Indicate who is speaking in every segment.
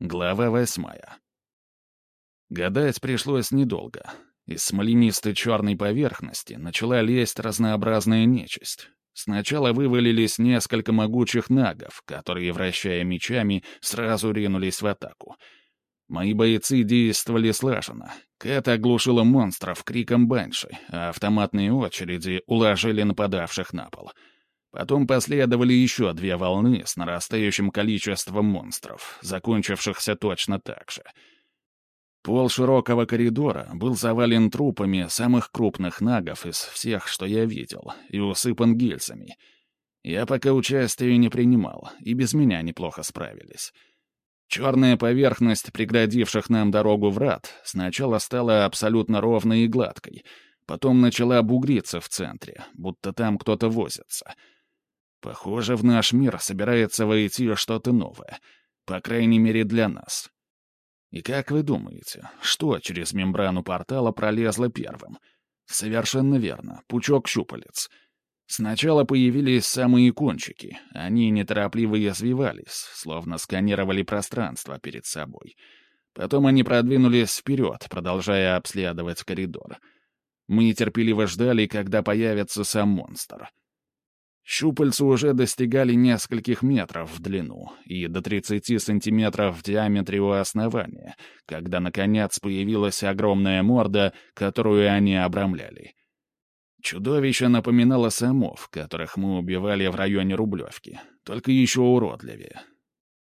Speaker 1: Глава восьмая. Гадать пришлось недолго. Из смоленистой черной поверхности начала лезть разнообразная нечисть. Сначала вывалились несколько могучих нагов, которые, вращая мечами, сразу ринулись в атаку. Мои бойцы действовали слаженно. Кэт оглушила монстров криком банши, а автоматные очереди уложили нападавших на пол — Потом последовали еще две волны с нарастающим количеством монстров, закончившихся точно так же. Пол широкого коридора был завален трупами самых крупных нагов из всех, что я видел, и усыпан гильзами. Я пока участия не принимал, и без меня неплохо справились. Черная поверхность преградивших нам дорогу врат сначала стала абсолютно ровной и гладкой, потом начала бугриться в центре, будто там кто-то возится — Похоже, в наш мир собирается войти что-то новое. По крайней мере, для нас. И как вы думаете, что через мембрану портала пролезло первым? Совершенно верно, пучок щупалец. Сначала появились самые кончики. Они неторопливо извивались, словно сканировали пространство перед собой. Потом они продвинулись вперед, продолжая обследовать коридор. Мы терпеливо ждали, когда появится сам монстр — Щупальца уже достигали нескольких метров в длину и до 30 сантиметров в диаметре у основания, когда, наконец, появилась огромная морда, которую они обрамляли. Чудовище напоминало самов, которых мы убивали в районе Рублевки, только еще уродливее.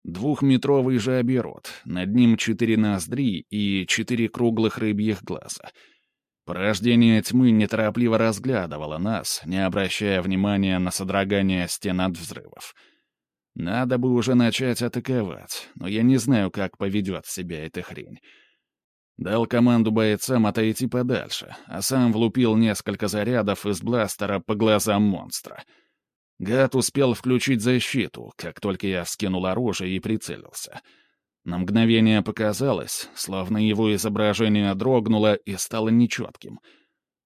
Speaker 1: Двухметровый же оберот, над ним четыре ноздри и четыре круглых рыбьих глаза — Порождение тьмы неторопливо разглядывало нас, не обращая внимания на содрогание стен от взрывов. Надо бы уже начать атаковать, но я не знаю, как поведет себя эта хрень. Дал команду бойцам отойти подальше, а сам влупил несколько зарядов из бластера по глазам монстра. Гад успел включить защиту, как только я вскинул оружие и прицелился — на мгновение показалось, словно его изображение дрогнуло и стало нечетким.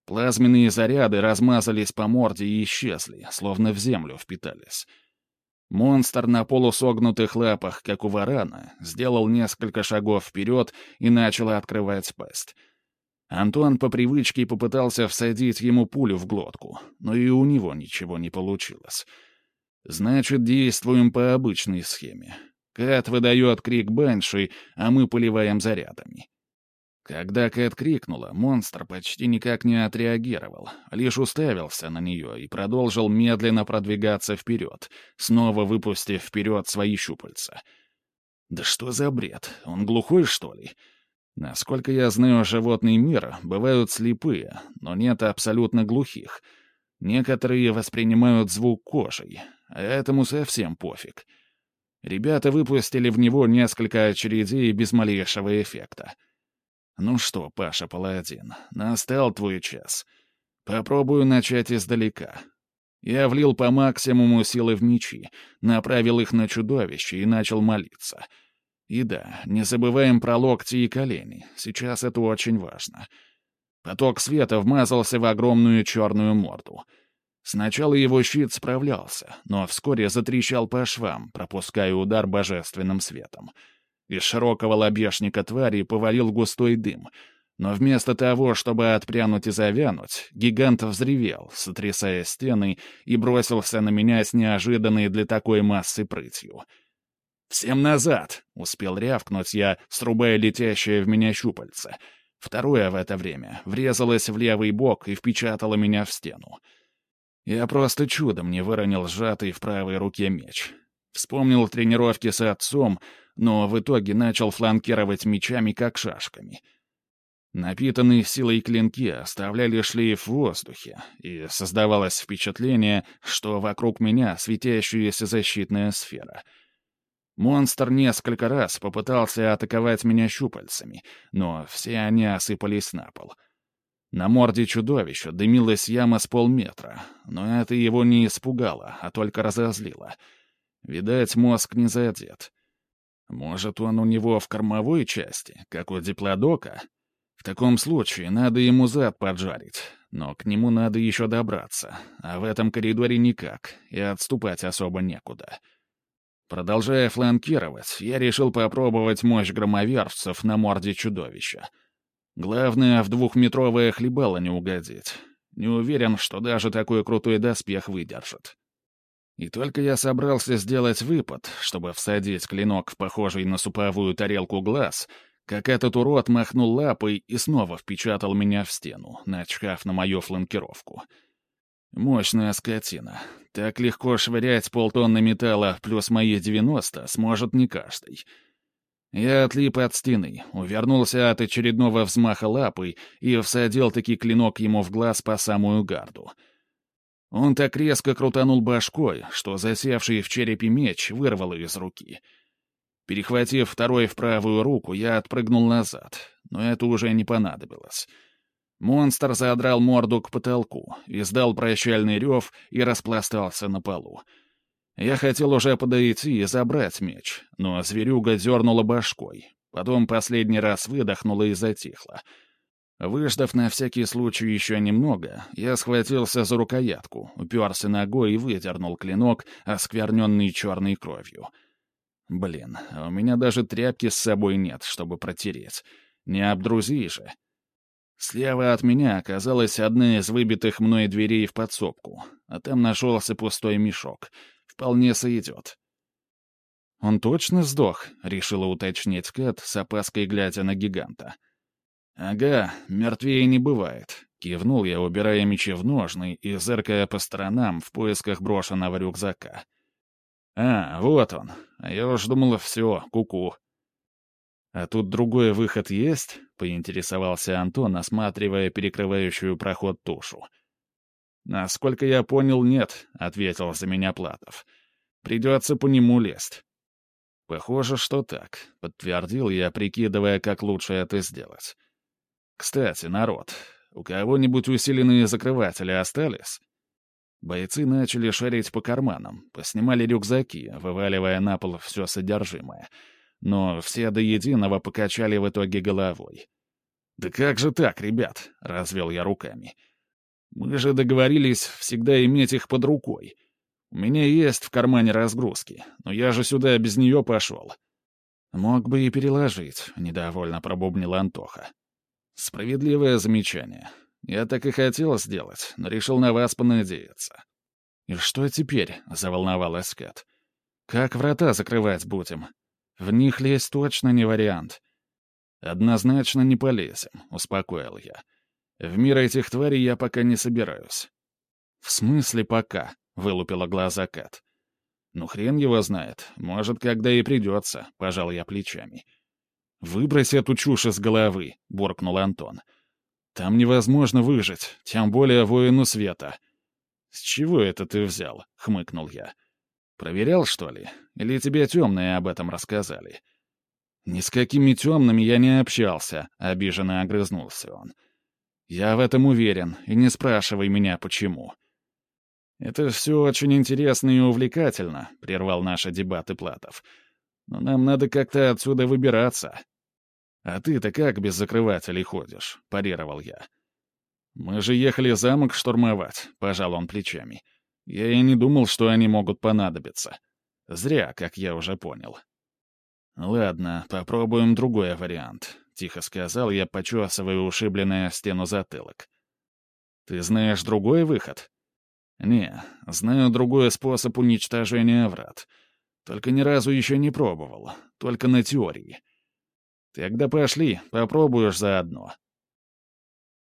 Speaker 1: Плазменные заряды размазались по морде и исчезли, словно в землю впитались. Монстр на полусогнутых лапах, как у варана, сделал несколько шагов вперед и начал открывать пасть. Антон по привычке попытался всадить ему пулю в глотку, но и у него ничего не получилось. Значит, действуем по обычной схеме. Кэт выдает крик Бенши, а мы поливаем зарядами. Когда Кэт крикнула, монстр почти никак не отреагировал, лишь уставился на нее и продолжил медленно продвигаться вперед, снова выпустив вперед свои щупальца. Да что за бред? Он глухой, что ли? Насколько я знаю животный мир, бывают слепые, но нет абсолютно глухих. Некоторые воспринимают звук кожей, а этому совсем пофиг — Ребята выпустили в него несколько очередей без малейшего эффекта. «Ну что, Паша Паладин, настал твой час. Попробую начать издалека». Я влил по максимуму силы в мечи, направил их на чудовище и начал молиться. И да, не забываем про локти и колени, сейчас это очень важно. Поток света вмазался в огромную черную морду — Сначала его щит справлялся, но вскоре затрещал по швам, пропуская удар божественным светом. Из широкого лобешника твари повалил густой дым, но вместо того, чтобы отпрянуть и завянуть, гигант взревел, сотрясая стены, и бросился на меня с неожиданной для такой массы прытью. «Всем назад!» — успел рявкнуть я, срубая летящее в меня щупальце. Второе в это время врезалось в левый бок и впечатало меня в стену. Я просто чудом не выронил сжатый в правой руке меч. Вспомнил тренировки с отцом, но в итоге начал фланкировать мечами как шашками. Напитанные силой клинки оставляли шлейф в воздухе, и создавалось впечатление, что вокруг меня светящаяся защитная сфера. Монстр несколько раз попытался атаковать меня щупальцами, но все они осыпались на пол — на морде чудовища дымилась яма с полметра, но это его не испугало, а только разозлило. Видать, мозг не задет. Может, он у него в кормовой части, как у диплодока? В таком случае надо ему зад поджарить, но к нему надо еще добраться, а в этом коридоре никак, и отступать особо некуда. Продолжая фланкировать, я решил попробовать мощь громоверцев на морде чудовища. Главное, в двухметровое хлебало не угодить. Не уверен, что даже такой крутой доспех выдержит. И только я собрался сделать выпад, чтобы всадить клинок в похожий на суповую тарелку глаз, как этот урод махнул лапой и снова впечатал меня в стену, начхав на мою фланкировку. Мощная скотина. Так легко швырять полтонны металла плюс мои 90 сможет не каждый. Я отлип от стены, увернулся от очередного взмаха лапой и всадил таки клинок ему в глаз по самую гарду. Он так резко крутанул башкой, что засевший в черепе меч вырвало из руки. Перехватив второй в правую руку, я отпрыгнул назад, но это уже не понадобилось. Монстр задрал морду к потолку, издал прощальный рев и распластался на полу. Я хотел уже подойти и забрать меч, но зверюга дернула башкой. Потом последний раз выдохнула и затихла. Выждав на всякий случай еще немного, я схватился за рукоятку, уперся ногой и выдернул клинок, оскверненный черной кровью. Блин, у меня даже тряпки с собой нет, чтобы протереть. Не обдрузи же. Слева от меня оказалась одна из выбитых мной дверей в подсобку, а там нашелся пустой мешок — Вполне сойдет. «Он точно сдох?» — решила уточнить Кэт, с опаской глядя на гиганта. «Ага, мертвее не бывает», — кивнул я, убирая мечи в ножны и зыркая по сторонам в поисках брошенного рюкзака. «А, вот он. А я уж думала, все, куку». «А тут другой выход есть?» — поинтересовался Антон, осматривая перекрывающую проход тушу. «Насколько я понял, нет», — ответил за меня Платов. «Придется по нему лезть». «Похоже, что так», — подтвердил я, прикидывая, как лучше это сделать. «Кстати, народ, у кого-нибудь усиленные закрыватели остались?» Бойцы начали шарить по карманам, поснимали рюкзаки, вываливая на пол все содержимое. Но все до единого покачали в итоге головой. «Да как же так, ребят?» — развел я руками. Мы же договорились всегда иметь их под рукой. У меня есть в кармане разгрузки, но я же сюда без нее пошел. Мог бы и переложить, — недовольно пробубнил Антоха. Справедливое замечание. Я так и хотел сделать, но решил на вас понадеяться. «И что теперь?» — заволновалась Кэт. «Как врата закрывать будем? В них лезть точно не вариант». «Однозначно не полезем», — успокоил я. В мир этих тварей я пока не собираюсь». «В смысле пока?» — вылупила глаза Кат. «Ну, хрен его знает. Может, когда и придется», — пожал я плечами. «Выбрось эту чушь из головы», — буркнул Антон. «Там невозможно выжить, тем более воину света». «С чего это ты взял?» — хмыкнул я. «Проверял, что ли? Или тебе темные об этом рассказали?» «Ни с какими темными я не общался», — обиженно огрызнулся он. Я в этом уверен, и не спрашивай меня, почему. Это все очень интересно и увлекательно, прервал наши дебаты Платов. Но нам надо как-то отсюда выбираться. А ты-то как без закрывателей ходишь? парировал я. Мы же ехали замок штурмовать, пожал он плечами. Я и не думал, что они могут понадобиться. Зря, как я уже понял. Ладно, попробуем другой вариант. — тихо сказал я, почесывая ушибленное стену затылок. «Ты знаешь другой выход?» «Не, знаю другой способ уничтожения врат. Только ни разу еще не пробовал, только на теории. Тогда пошли, попробуешь заодно».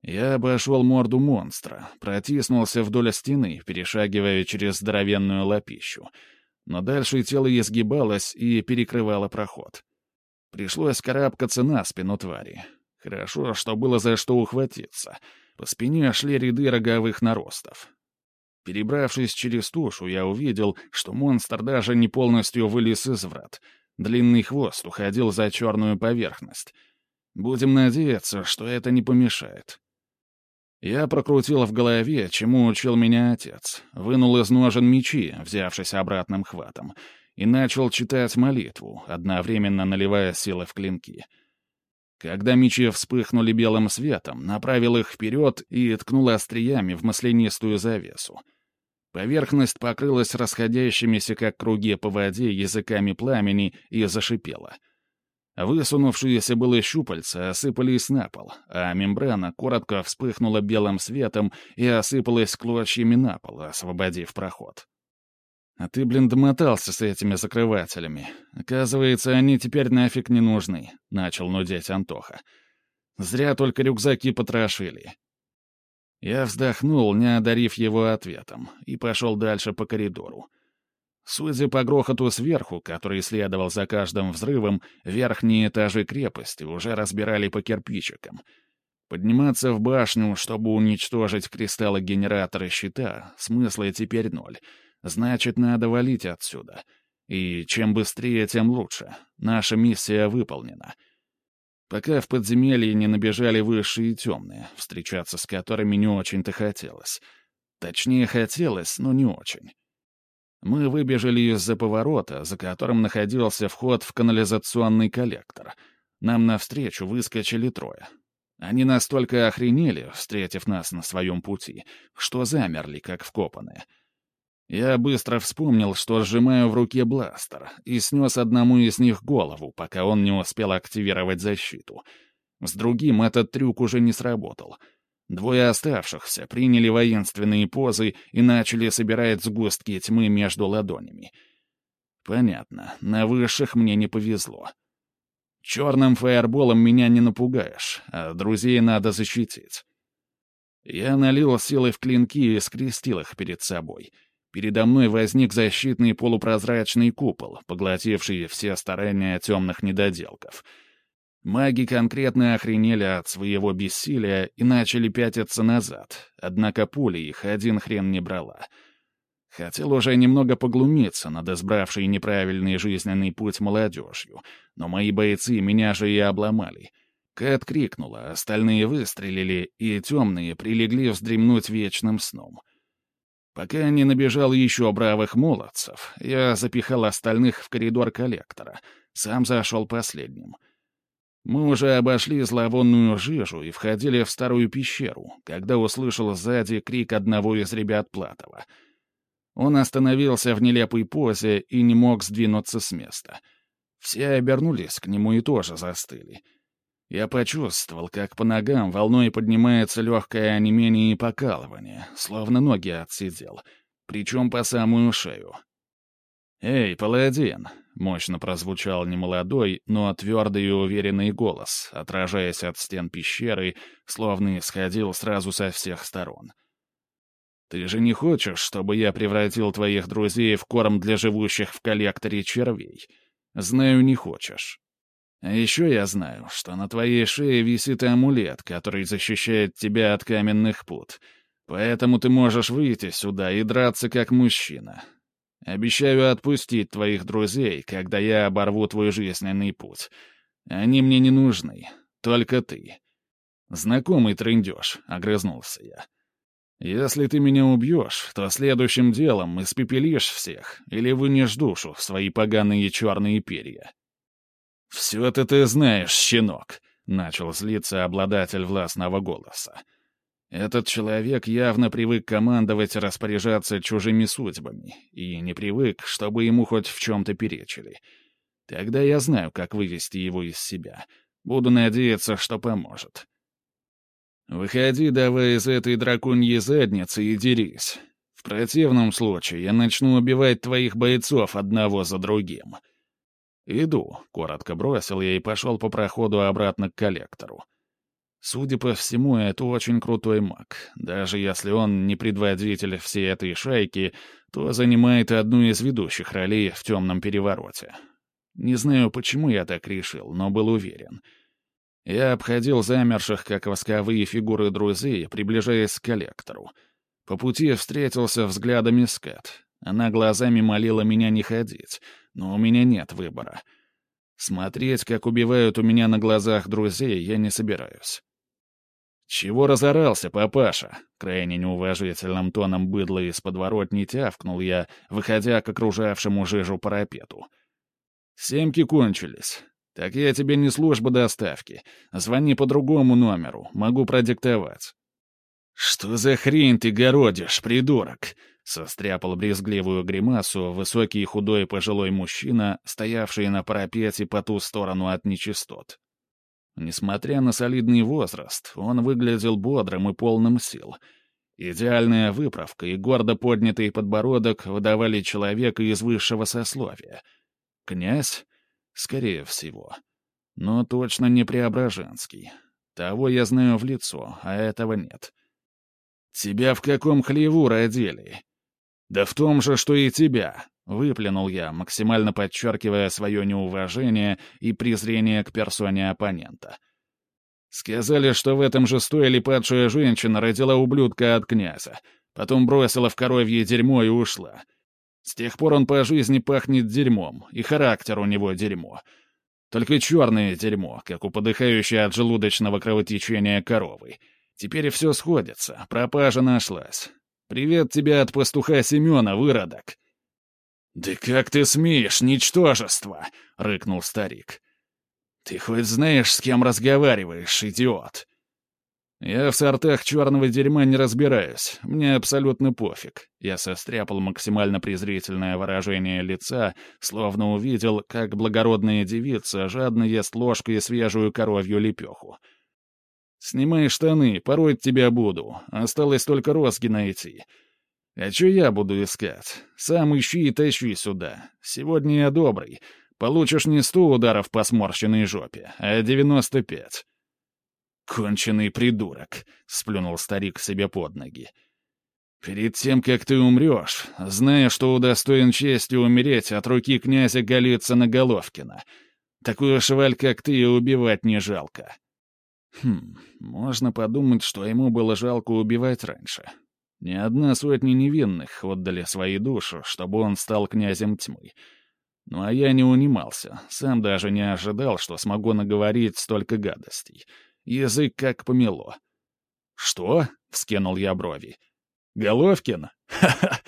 Speaker 1: Я обошел морду монстра, протиснулся вдоль стены, перешагивая через здоровенную лапищу. Но дальше тело изгибалось и перекрывало проход. Пришлось карабкаться на спину твари. Хорошо, что было за что ухватиться. По спине шли ряды роговых наростов. Перебравшись через тушу, я увидел, что монстр даже не полностью вылез из врат. Длинный хвост уходил за черную поверхность. Будем надеяться, что это не помешает. Я прокрутил в голове, чему учил меня отец, вынул из ножен мечи, взявшись обратным хватом, и начал читать молитву, одновременно наливая силы в клинки. Когда мечи вспыхнули белым светом, направил их вперед и ткнул остриями в маслянистую завесу. Поверхность покрылась расходящимися, как круги по воде, языками пламени и зашипела. Высунувшиеся было щупальца осыпались на пол, а мембрана коротко вспыхнула белым светом и осыпалась клочьями на пол, освободив проход. А ты, блин, домотался с этими закрывателями. Оказывается, они теперь нафиг не нужны, — начал нудеть Антоха. Зря только рюкзаки потрошили. Я вздохнул, не одарив его ответом, и пошел дальше по коридору. Судя по грохоту сверху, который следовал за каждым взрывом, верхние этажи крепости уже разбирали по кирпичикам. Подниматься в башню, чтобы уничтожить кристаллы генератора щита, смысла теперь ноль. Значит, надо валить отсюда. И чем быстрее, тем лучше. Наша миссия выполнена. — пока в подземелье не набежали высшие темные, встречаться с которыми не очень-то хотелось. Точнее, хотелось, но не очень. Мы выбежали из-за поворота, за которым находился вход в канализационный коллектор. Нам навстречу выскочили трое. Они настолько охренели, встретив нас на своем пути, что замерли, как вкопанные — я быстро вспомнил, что сжимаю в руке бластер, и снес одному из них голову, пока он не успел активировать защиту. С другим этот трюк уже не сработал. Двое оставшихся приняли воинственные позы и начали собирать сгустки тьмы между ладонями. Понятно, на высших мне не повезло. Черным фаерболом меня не напугаешь, а друзей надо защитить. Я налил силы в клинки и скрестил их перед собой — Передо мной возник защитный полупрозрачный купол, поглотивший все старания темных недоделков. Маги конкретно охренели от своего бессилия и начали пятиться назад, однако пули их один хрен не брала. Хотел уже немного поглумиться над избравшей неправильный жизненный путь молодежью, но мои бойцы меня же и обломали. Кэт крикнула, остальные выстрелили, и темные прилегли вздремнуть вечным сном — Пока не набежал еще бравых молодцев, я запихал остальных в коридор коллектора, сам зашел последним. Мы уже обошли зловонную жижу и входили в старую пещеру, когда услышал сзади крик одного из ребят Платова. Он остановился в нелепой позе и не мог сдвинуться с места. Все обернулись к нему и тоже застыли — я почувствовал, как по ногам волной поднимается легкое онемение и покалывание, словно ноги отсидел, причем по самую шею. «Эй, паладин!» — мощно прозвучал немолодой, но твердый и уверенный голос, отражаясь от стен пещеры, словно исходил сразу со всех сторон. «Ты же не хочешь, чтобы я превратил твоих друзей в корм для живущих в коллекторе червей? Знаю, не хочешь. А еще я знаю, что на твоей шее висит амулет, который защищает тебя от каменных пут. Поэтому ты можешь выйти сюда и драться как мужчина. Обещаю отпустить твоих друзей, когда я оборву твой жизненный путь. Они мне не нужны, только ты. Знакомый трындеж, — огрызнулся я. Если ты меня убьешь, то следующим делом испепелишь всех или вынешь душу в свои поганые черные перья. «Все это ты знаешь, щенок», — начал злиться обладатель властного голоса. Этот человек явно привык командовать и распоряжаться чужими судьбами, и не привык, чтобы ему хоть в чем-то перечили. Тогда я знаю, как вывести его из себя. Буду надеяться, что поможет. «Выходи давай из этой драконьей задницы и дерись. В противном случае я начну убивать твоих бойцов одного за другим». «Иду», — коротко бросил я и пошел по проходу обратно к коллектору. Судя по всему, это очень крутой маг. Даже если он не предводитель всей этой шайки, то занимает одну из ведущих ролей в темном перевороте. Не знаю, почему я так решил, но был уверен. Я обходил замерших, как восковые фигуры друзей, приближаясь к коллектору. По пути встретился взглядами с Кэт. Она глазами молила меня не ходить — но у меня нет выбора. Смотреть, как убивают у меня на глазах друзей, я не собираюсь. «Чего разорался, папаша?» — крайне неуважительным тоном быдла из подворотни тявкнул я, выходя к окружавшему жижу парапету. «Семки кончились. Так я тебе не служба доставки. Звони по другому номеру, могу продиктовать». «Что за хрень ты городишь, придурок?» Состряпал брезгливую гримасу высокий худой пожилой мужчина, стоявший на парапете по ту сторону от нечистот. Несмотря на солидный возраст, он выглядел бодрым и полным сил. Идеальная выправка и гордо поднятый подбородок выдавали человека из высшего сословия. Князь? Скорее всего. Но точно не Преображенский. Того я знаю в лицо, а этого нет. «Тебя в каком хлеву родили?» «Да в том же, что и тебя», — выплюнул я, максимально подчеркивая свое неуважение и презрение к персоне оппонента. Сказали, что в этом же стойле падшая женщина родила ублюдка от князя, потом бросила в коровье дерьмо и ушла. С тех пор он по жизни пахнет дерьмом, и характер у него дерьмо. Только черное дерьмо, как у подыхающей от желудочного кровотечения коровы. Теперь все сходится, пропажа нашлась. Привет тебе от пастуха Семена, выродок!» «Да как ты смеешь, ничтожество!» — рыкнул старик. «Ты хоть знаешь, с кем разговариваешь, идиот?» «Я в сортах черного дерьма не разбираюсь. Мне абсолютно пофиг». Я состряпал максимально презрительное выражение лица, словно увидел, как благородная девица жадно ест ложкой свежую коровью лепеху. «Снимай штаны, пороть тебя буду. Осталось только розги найти. А что я буду искать? Сам ищи и тащи сюда. Сегодня я добрый. Получишь не сто ударов по сморщенной жопе, а девяносто пять». «Конченый придурок», — сплюнул старик себе под ноги. «Перед тем, как ты умрешь, зная, что удостоен чести умереть от руки князя Голицына Головкина, такую шваль, как ты, убивать не жалко». Хм, можно подумать, что ему было жалко убивать раньше. Ни одна сотня невинных отдали свои души, чтобы он стал князем тьмы. Ну а я не унимался, сам даже не ожидал, что смогу наговорить столько гадостей. Язык как помело. «Что?» — вскинул я брови. «Головкин? Ха-ха!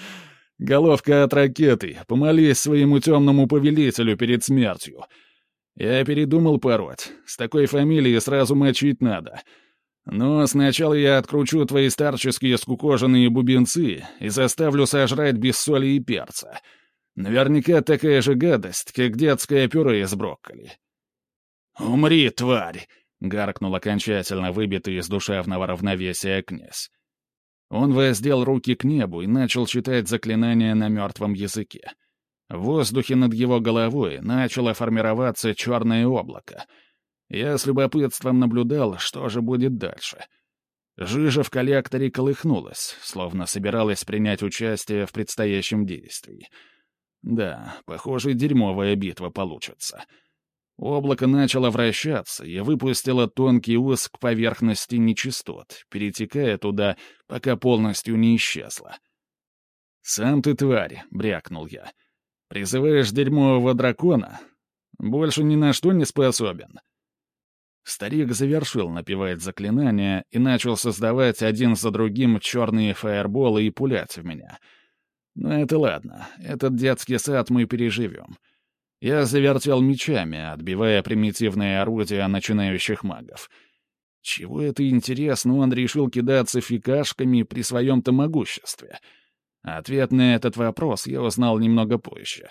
Speaker 1: Головка от ракеты! Помолись своему темному повелителю перед смертью!» Я передумал пороть. С такой фамилией сразу мочить надо. Но сначала я откручу твои старческие скукоженные бубенцы и заставлю сожрать без соли и перца. Наверняка такая же гадость, как детское пюре из брокколи. «Умри, тварь!» — гаркнул окончательно выбитый из душевного равновесия князь. Он воздел руки к небу и начал читать заклинания на мертвом языке. В воздухе над его головой начало формироваться черное облако. Я с любопытством наблюдал, что же будет дальше. Жижа в коллекторе колыхнулась, словно собиралась принять участие в предстоящем действии. Да, похоже, дерьмовая битва получится. Облако начало вращаться и выпустило тонкий ус к поверхности нечистот, перетекая туда, пока полностью не исчезло. «Сам ты тварь», — брякнул я. — Призываешь дерьмового дракона? Больше ни на что не способен». Старик завершил напевать заклинания и начал создавать один за другим черные фаерболы и пулять в меня. Но это ладно, этот детский сад мы переживем. Я завертел мечами, отбивая примитивные орудия начинающих магов. Чего это интересно, он решил кидаться фикашками при своем-то могуществе — Ответ на этот вопрос я узнал немного позже.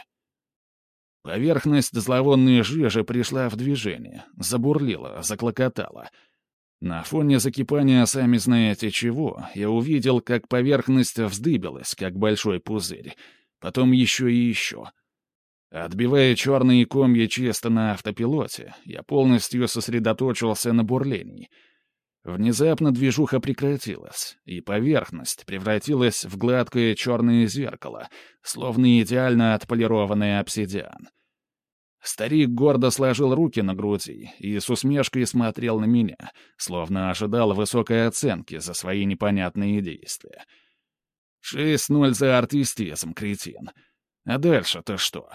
Speaker 1: Поверхность зловонной жижи пришла в движение, забурлила, заклокотала. На фоне закипания сами знаете чего, я увидел, как поверхность вздыбилась, как большой пузырь. Потом еще и еще. Отбивая черные комья чисто на автопилоте, я полностью сосредоточился на бурлении — Внезапно движуха прекратилась, и поверхность превратилась в гладкое черное зеркало, словно идеально отполированный обсидиан. Старик гордо сложил руки на груди и с усмешкой смотрел на меня, словно ожидал высокой оценки за свои непонятные действия. «Шесть ноль за артистизм, кретин. А дальше-то что?»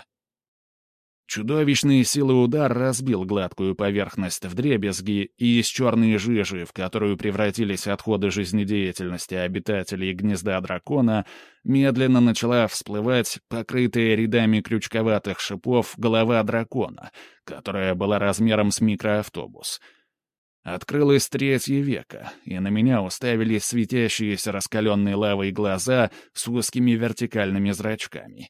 Speaker 1: Чудовищные силы удар разбил гладкую поверхность в дребезги, и из черной жижи, в которую превратились отходы жизнедеятельности обитателей гнезда дракона, медленно начала всплывать покрытая рядами крючковатых шипов голова дракона, которая была размером с микроавтобус. Открылось третье века, и на меня уставились светящиеся раскаленной лавой глаза с узкими вертикальными зрачками.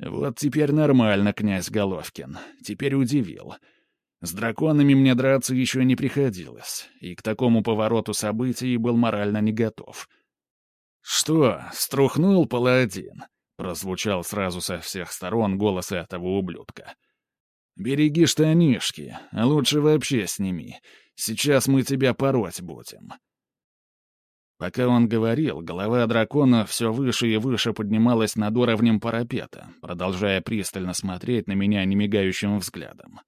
Speaker 1: Вот теперь нормально, князь Головкин. Теперь удивил. С драконами мне драться еще не приходилось, и к такому повороту событий был морально не готов. «Что, струхнул паладин?» — прозвучал сразу со всех сторон голос этого ублюдка. «Береги штанишки, а лучше вообще сними. Сейчас мы тебя пороть будем». Пока он говорил, голова дракона все выше и выше поднималась над уровнем парапета, продолжая пристально смотреть на меня немигающим взглядом.